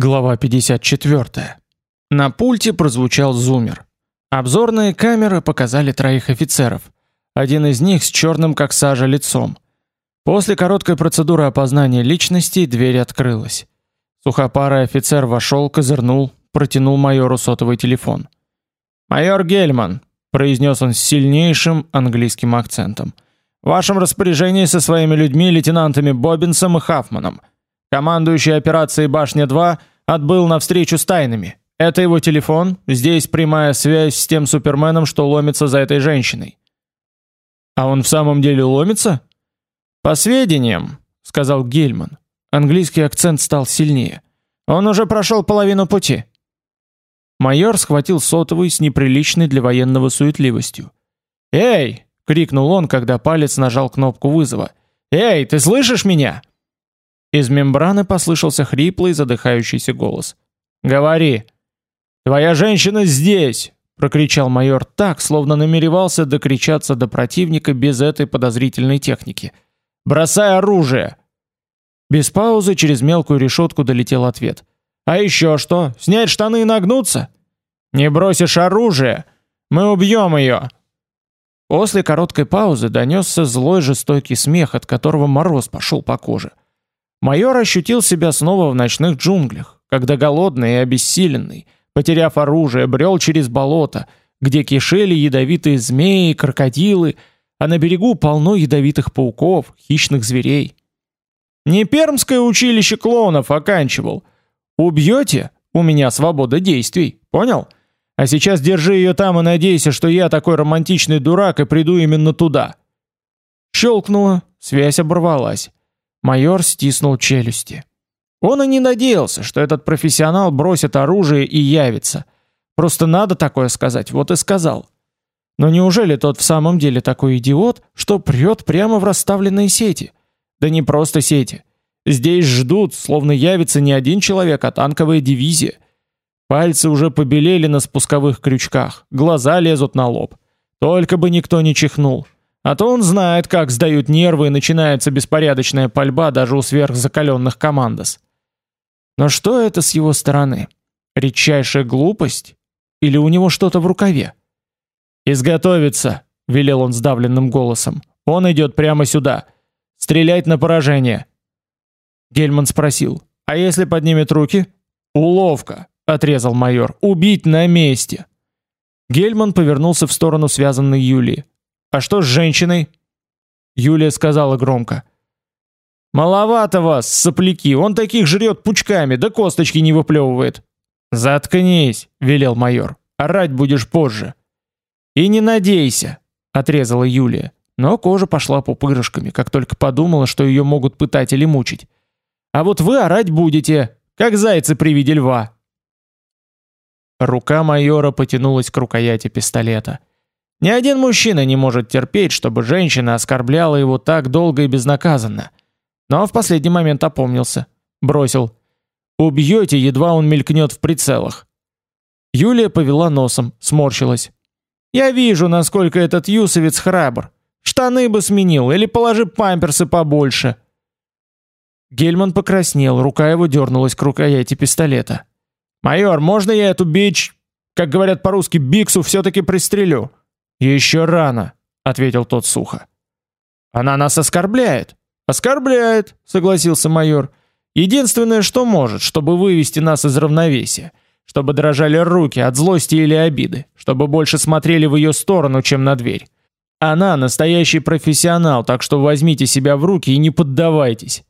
Глава 54. На пульте прозвучал зуммер. Обзорные камеры показали троих офицеров. Один из них с черным как сажа лицом. После короткой процедуры опознания личности дверь открылась. Сухопарый офицер вошел, козырнул, протянул майору сотовый телефон. «Майор Гельман», — произнес он с сильнейшим английским акцентом, — «в вашем распоряжении со своими людьми лейтенантами Бобинсом и Хафманом. Командующий операцией Башня-2 отбыл на встречу с тайнами. Это его телефон, здесь прямая связь с тем суперменом, что ломится за этой женщиной. А он в самом деле ломится? По сведениям, сказал Гельман. Английский акцент стал сильнее. Он уже прошел половину пути. Майор схватил сотовый с неприличной для военного суетливостью. "Эй!" крикнул он, когда палец нажал кнопку вызова. "Эй, ты слышишь меня?" Из мембраны послышался хриплый, задыхающийся голос. "Говори. Твоя женщина здесь", прокричал майор так, словно намеревался докричаться до противника без этой подозрительной техники. "Бросай оружие". Без паузы через мелкую решетку долетел ответ. "А еще что? Снять штаны и нагнуться? Не бросишь оружие, мы убьем ее!» После короткой паузы донесся злой жестокий смех, от которого мороз пошел по коже. Майор ощутил себя снова в ночных джунглях, когда голодный и обессиленный, потеряв оружие, брел через болото, где кишели ядовитые змеи и крокодилы, а на берегу полно ядовитых пауков, хищных зверей. Не пермское училище клоунов оканчивал. Убьете, у меня свобода действий, понял? А сейчас держи ее там и надейся, что я такой романтичный дурак и приду именно туда. Щелкнуло, связь оборвалась. Майор стиснул челюсти. Он и не надеялся, что этот профессионал бросит оружие и явится. Просто надо такое сказать, вот и сказал. Но неужели тот в самом деле такой идиот, что прет прямо в расставленные сети? Да не просто сети. Здесь ждут, словно явится не один человек, а танковая дивизия. Пальцы уже побелели на спусковых крючках, глаза лезут на лоб. Только бы никто не чихнул. А то он знает, как сдают нервы и начинается беспорядочная пальба даже у сверхзакаленных командос. Но что это с его стороны? Редчайшая глупость? Или у него что-то в рукаве? «Изготовиться!» — велел он сдавленным голосом. «Он идет прямо сюда. Стрелять на поражение!» Гельман спросил. «А если поднимет руки?» «Уловка!» — отрезал майор. «Убить на месте!» Гельман повернулся в сторону связанной Юлии. А что с женщиной? Юлия сказала громко. Маловато вас, сопляки. Он таких жрет пучками, да косточки не выплевывает. Заткнись, велел майор. Орать будешь позже. И не надейся, отрезала Юлия. Но кожа пошла пупырышками, как только подумала, что ее могут пытать или мучить. А вот вы орать будете, как зайцы при виде льва. Рука майора потянулась к рукояти пистолета. Ни один мужчина не может терпеть, чтобы женщина оскорбляла его так долго и безнаказанно. Но в последний момент опомнился, бросил: "Убьете, едва он мелькнет в прицелах". Юлия повела носом, сморщилась. "Я вижу, насколько этот юсовец храбр. Штаны бы сменил или положи памперсы побольше". Гельман покраснел, рука его дернулась к рукояти пистолета. "Майор, можно я эту бич, как говорят по-русски, биксу все таки пристрелю?" Еще рано, ответил тот сухо. Она нас оскорбляет. Оскорбляет, согласился майор. Единственное, что может, чтобы вывести нас из равновесия, чтобы дрожали руки от злости или обиды, чтобы больше смотрели в ее сторону, чем на дверь. Она настоящий профессионал, так что возьмите себя в руки и не поддавайтесь.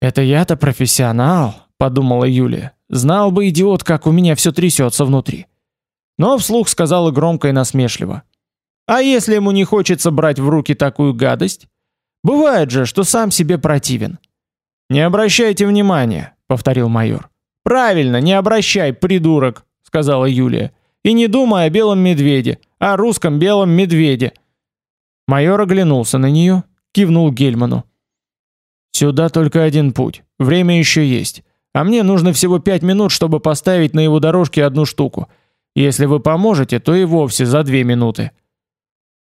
Это я-то профессионал, подумала Юлия. Знал бы идиот, как у меня все трясется внутри но вслух сказала громко и насмешливо: "А если ему не хочется брать в руки такую гадость? Бывает же, что сам себе противен". "Не обращайте внимания", повторил майор. "Правильно, не обращай, придурок", сказала Юлия. "И не думай о белом медведе, а о русском белом медведе". Майор оглянулся на нее, кивнул Гельману. Сюда только один путь. Время еще есть. А мне нужно всего пять минут, чтобы поставить на его дорожке одну штуку. Если вы поможете, то и вовсе за две минуты.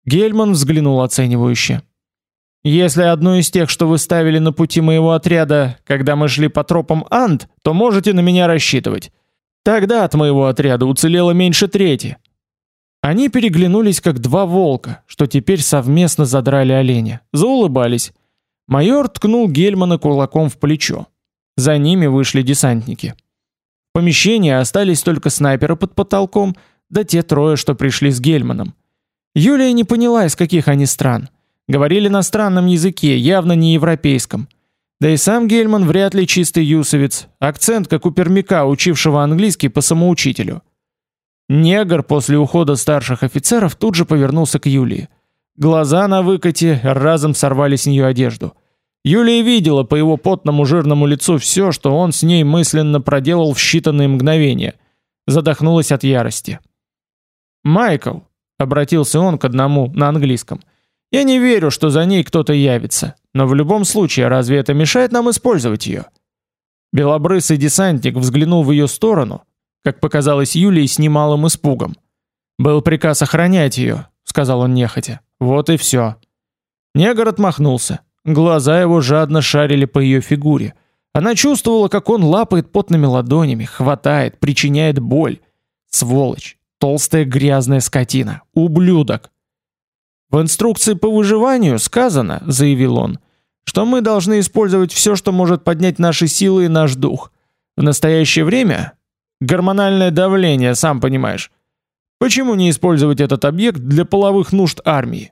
Гельман взглянул оценивающе. Если одну из тех, что вы ставили на пути моего отряда, когда мы шли по тропам Анд, то можете на меня рассчитывать. Тогда от моего отряда уцелело меньше трети. Они переглянулись как два волка, что теперь совместно задрали оленя. Заулыбались. Майор ткнул Гельмана кулаком в плечо. За ними вышли десантники. Помещении остались только снайперы под потолком, да те трое, что пришли с Гельманом. Юлия не поняла, из каких они стран. Говорили на странном языке, явно не европейском. Да и сам Гельман вряд ли чистый юсовец, акцент как у пермяка, учившего английский по самоучителю. Негр после ухода старших офицеров тут же повернулся к Юлии. Глаза на выкате разом сорвали с нее одежду. Юлия видела по его потному жирному лицу все, что он с ней мысленно проделал в считанные мгновения. Задохнулась от ярости. "Майкл", обратился он к одному на английском. "Я не верю, что за ней кто-то явится, но в любом случае, разве это мешает нам использовать ее?» Белобрысый десантник взглянул в ее сторону, как показалось Юлии с немалым испугом. Был приказ охранять ее, сказал он нехотя. Вот и все. Негр отмахнулся. Глаза его жадно шарили по ее фигуре. Она чувствовала, как он лапает потными ладонями, хватает, причиняет боль. Сволочь, толстая грязная скотина, ублюдок. В инструкции по выживанию сказано, заявил он, что мы должны использовать все, что может поднять наши силы и наш дух. В настоящее время Гормональное давление, сам понимаешь. Почему не использовать этот объект для половых нужд армии?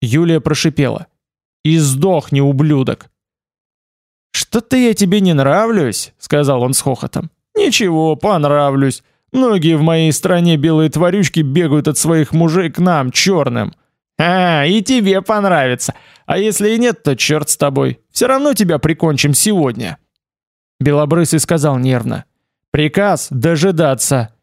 Юлия прошипела: "И сдохни, ублюдок". "Что-то я тебе не нравлюсь", сказал он с хохотом. "Ничего, понравлюсь. Многие в моей стране белые тварючки бегают от своих мужей к нам, черным. А, и тебе понравится. А если и нет, то черт с тобой. Все равно тебя прикончим сегодня". Белобрысый сказал нервно: Приказ дожидаться.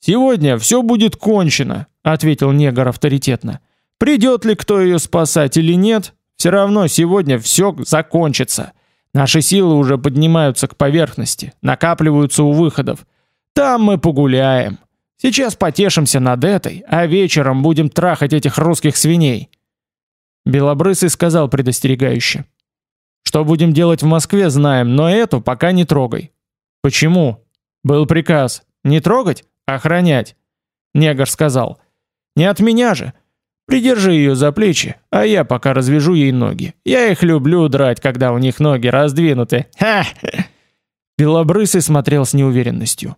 Сегодня все будет кончено, ответил негр авторитетно. Придет ли кто ее спасать или нет, все равно сегодня все закончится. Наши силы уже поднимаются к поверхности, накапливаются у выходов. Там мы погуляем. Сейчас потешимся над этой, а вечером будем трахать этих русских свиней. Белобрысый сказал предостерегающе: "Что будем делать в Москве, знаем, но эту пока не трогай". "Почему?" Был приказ не трогать, охранять. Негр сказал: "Не от меня же. Придержи ее за плечи, а я пока развяжу ей ноги. Я их люблю драть, когда у них ноги раздвинуты". Ха! Белобрысый смотрел с неуверенностью.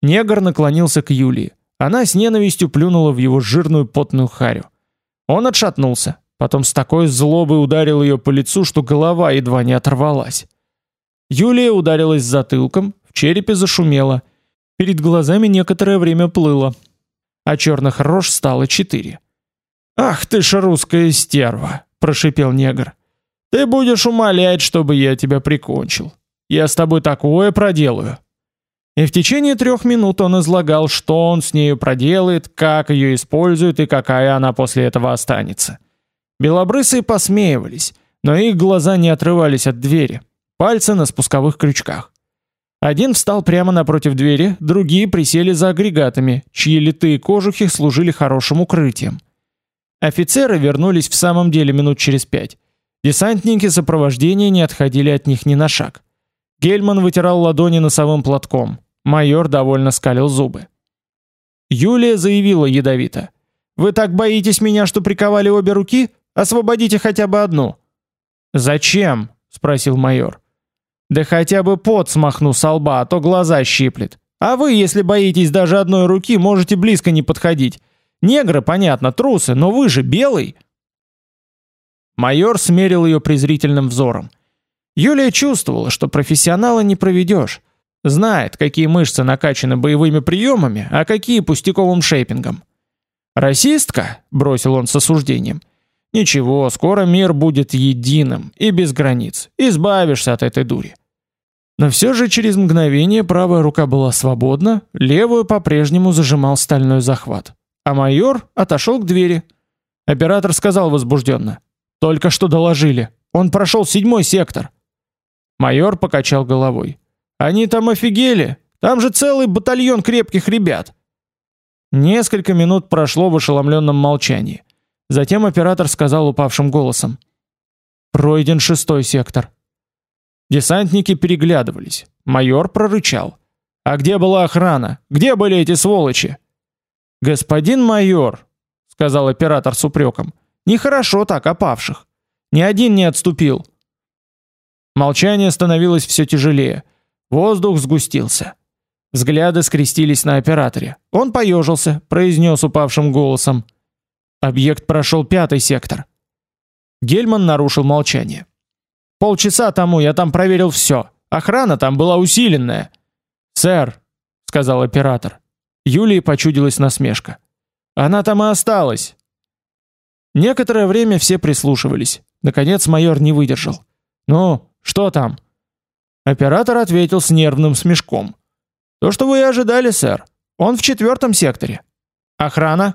Негр наклонился к Юлии. Она с ненавистью плюнула в его жирную потную харю. Он отшатнулся, потом с такой злобой ударил ее по лицу, что голова едва не оторвалась. Юлия ударилась затылком, в черепе зашумело. Перед глазами некоторое время плыло. А черных рож стало четыре. «Ах ты ж русская стерва!» – прошипел негр. «Ты будешь умолять, чтобы я тебя прикончил. Я с тобой такое проделаю». И в течение трех минут он излагал, что он с нею проделает, как ее использует и какая она после этого останется. Белобрысые посмеивались, но их глаза не отрывались от двери, пальцы на спусковых крючках. Один встал прямо напротив двери, другие присели за агрегатами, чьи литые кожухи служили хорошим укрытием. Офицеры вернулись в самом деле минут через пять. Десантники сопровождения не отходили от них ни на шаг. Гельман вытирал ладони носовым платком. Майор довольно скалил зубы. Юлия заявила ядовито: "Вы так боитесь меня, что приковали обе руки? Освободите хотя бы одну". "Зачем?" спросил майор. Да хотя бы пот смахну с лба, а то глаза щиплет. А вы, если боитесь даже одной руки, можете близко не подходить. Негры, понятно, трусы, но вы же белый. Майор смерил ее презрительным взором. Юлия чувствовала, что профессионала не проведешь. Знает, какие мышцы накачаны боевыми приемами, а какие пустяковым шейпингом. Расистка, бросил он с осуждением. Ничего, скоро мир будет единым и без границ. Избавишься от этой дури. Но все же через мгновение правая рука была свободна, левую по-прежнему зажимал стальной захват. А майор отошел к двери. Оператор сказал возбужденно: "Только что доложили. Он прошел седьмой сектор". Майор покачал головой. "Они там офигели. Там же целый батальон крепких ребят". Несколько минут прошло в ошеломленном молчании. Затем оператор сказал упавшим голосом: Пройден шестой сектор. Десантники переглядывались. Майор прорычал: "А где была охрана? Где были эти сволочи?" "Господин майор", сказал оператор с упреком. "Нехорошо так опавших. Ни один не отступил". Молчание становилось все тяжелее. Воздух сгустился. Взгляды скрестились на операторе. Он поежился, произнес упавшим голосом: "Объект прошел пятый сектор". Гельман нарушил молчание. Полчаса тому я там проверил все. Охрана там была усиленная. Сэр, сказал оператор. Юлии почудилась насмешка. Она там и осталась. Некоторое время все прислушивались. Наконец майор не выдержал. Ну, что там? Оператор ответил с нервным смешком. То, что вы и ожидали, сэр. Он в четвертом секторе. Охрана?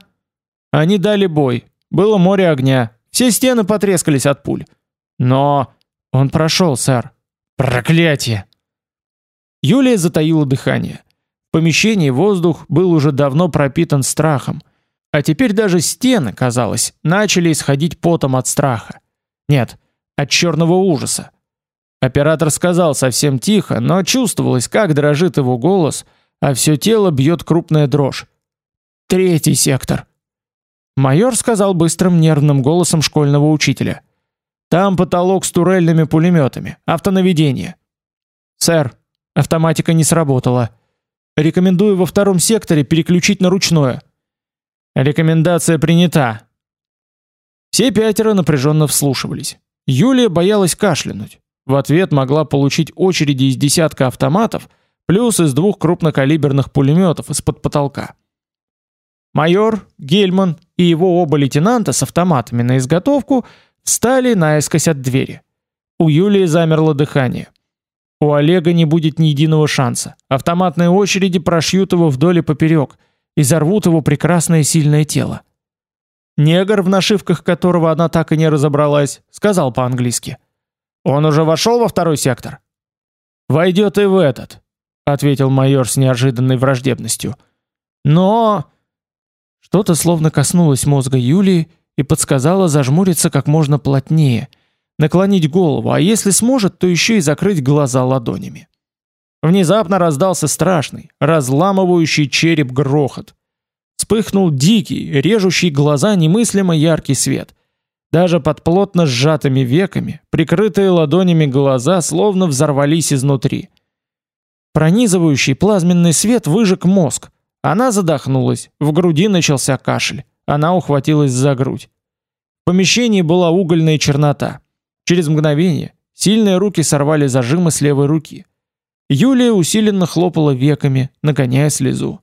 Они дали бой. Было море огня. Все стены потрескались от пуль. Но он прошел, сэр. Проклятие. Юлия затаила дыхание. Помещении воздух был уже давно пропитан страхом, а теперь даже стены, казалось, начали исходить потом от страха. Нет, от черного ужаса. Оператор сказал совсем тихо, но чувствовалось, как дрожит его голос, а все тело бьет крупная дрожь. Третий сектор. Майор сказал быстрым нервным голосом школьного учителя: "Там потолок с турельными пулеметами, автонаведение". "Сэр, автоматика не сработала. Рекомендую во втором секторе переключить на ручное". "Рекомендация принята". Все пятеро напряженно вслушивались. Юлия боялась кашлянуть. В ответ могла получить очереди из десятка автоматов, плюс из двух крупнокалиберных пулеметов из-под потолка. Майор, Гельман и его оба лейтенанта с автоматами на изготовку встали наискось от двери. У Юлии замерло дыхание. У Олега не будет ни единого шанса. Автоматные очереди прошьют его вдоль и поперек и зарвут его прекрасное сильное тело. Негр, в нашивках которого она так и не разобралась, сказал по-английски: он уже вошел во второй сектор. Войдет и в этот, ответил майор с неожиданной враждебностью. Но что-то словно коснулось мозга Юлии и подсказало зажмуриться как можно плотнее, наклонить голову, а если сможет, то еще и закрыть глаза ладонями. Внезапно раздался страшный, разламывающий череп грохот. Вспыхнул дикий, режущий глаза немыслимо яркий свет. Даже под плотно сжатыми веками, прикрытые ладонями глаза словно взорвались изнутри. Пронизывающий плазменный свет выжег мозг. Она задохнулась, в груди начался кашель. Она ухватилась за грудь. В помещении была угольная чернота. Через мгновение сильные руки сорвали зажимы с левой руки. Юлия усиленно хлопала веками, нагоняя слезу.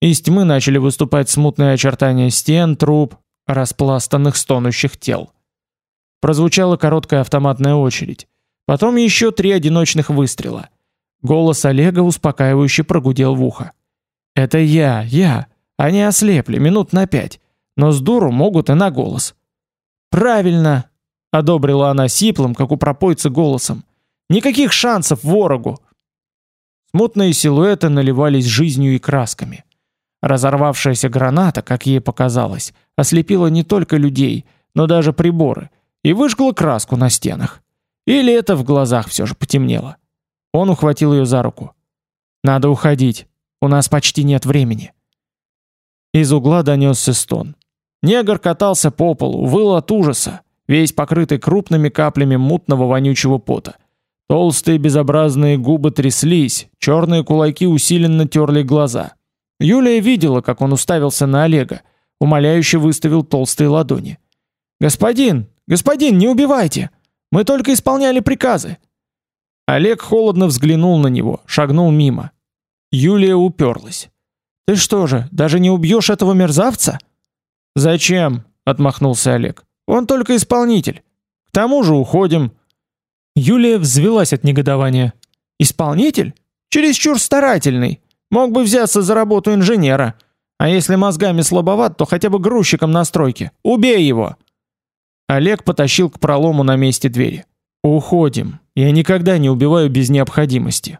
Из тьмы начали выступать смутные очертания стен, труб, распластанных стонущих тел. Прозвучала короткая автоматная очередь. Потом еще три одиночных выстрела. Голос Олега успокаивающе прогудел в ухо. «Это я, я. Они ослепли минут на пять, но с дуру могут и на голос». «Правильно!» — одобрила она сиплым, как у пропойца, голосом. «Никаких шансов ворогу!» Смутные силуэты наливались жизнью и красками. Разорвавшаяся граната, как ей показалось, ослепила не только людей, но даже приборы и выжгла краску на стенах. Или это в глазах все же потемнело. Он ухватил ее за руку. Надо уходить. У нас почти нет времени. Из угла донесся стон. Негр катался по полу, выл от ужаса, весь покрытый крупными каплями мутного вонючего пота. Толстые безобразные губы тряслись, черные кулаки усиленно терли глаза. Юлия видела, как он уставился на Олега, умоляюще выставил толстые ладони. Господин, господин, не убивайте. Мы только исполняли приказы. Олег холодно взглянул на него, шагнул мимо. Юлия уперлась. Ты что же, даже не убьешь этого мерзавца? Зачем? отмахнулся Олег. Он только исполнитель. К тому же уходим. Юлия взвилась от негодования. Исполнитель? Чересчур старательный. Мог бы взяться за работу инженера. А если мозгами слабоват, то хотя бы грузчиком на стройке. Убей его. Олег потащил к пролому на месте двери. Уходим. Я никогда не убиваю без необходимости.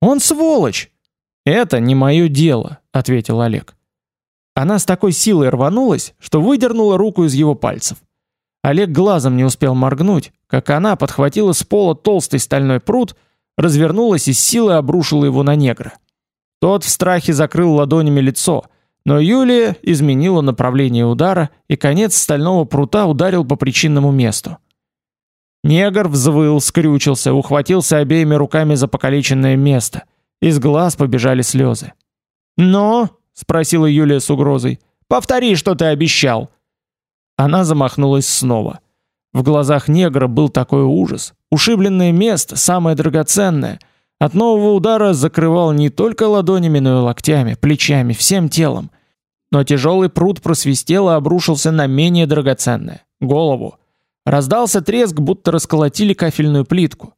Он сволочь. Это не мое дело, ответил Олег. Она с такой силой рванулась, что выдернула руку из его пальцев. Олег глазом не успел моргнуть, как она подхватила с пола толстый стальной прут, развернулась и с силой обрушила его на негра. Тот в страхе закрыл ладонями лицо, но Юлия изменила направление удара, и конец стального прута ударил по причинному месту. Негр взвыл, скрючился, ухватился обеими руками за покалеченное место. Из глаз побежали слезы. "Но?" спросила Юлия с угрозой. "Повтори, что ты обещал". Она замахнулась снова. В глазах негра был такой ужас. Ушибленное место, самое драгоценное, от нового удара закрывал не только ладонями, но и локтями, плечами, всем телом. Но тяжелый пруд просвистел и обрушился на менее драгоценное голову. Раздался треск, будто расколотили кафельную плитку.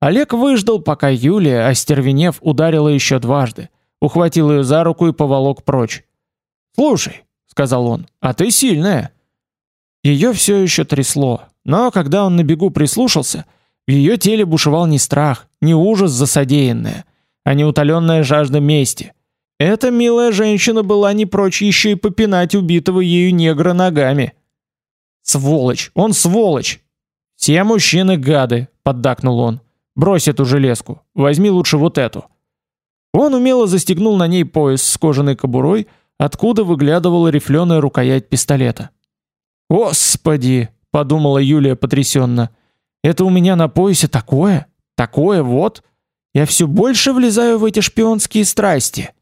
Олег выждал, пока Юлия, остервенев, ударила еще дважды, ухватил ее за руку и поволок прочь. "Слушай", сказал он. "А ты сильная". Ее все еще трясло, но когда он на бегу прислушался, в ее теле бушевал не страх, не ужас за содеянное, а неутоленная жажда мести. Эта милая женщина была не прочь еще и попинать убитого ею негра ногами. Сволочь, он сволочь. Все мужчины гады, поддакнул он. Брось эту железку, возьми лучше вот эту. Он умело застегнул на ней пояс с кожаной кобурой, откуда выглядывала рифленая рукоять пистолета. Господи, подумала Юлия потрясенно. Это у меня на поясе такое, такое вот. Я все больше влезаю в эти шпионские страсти.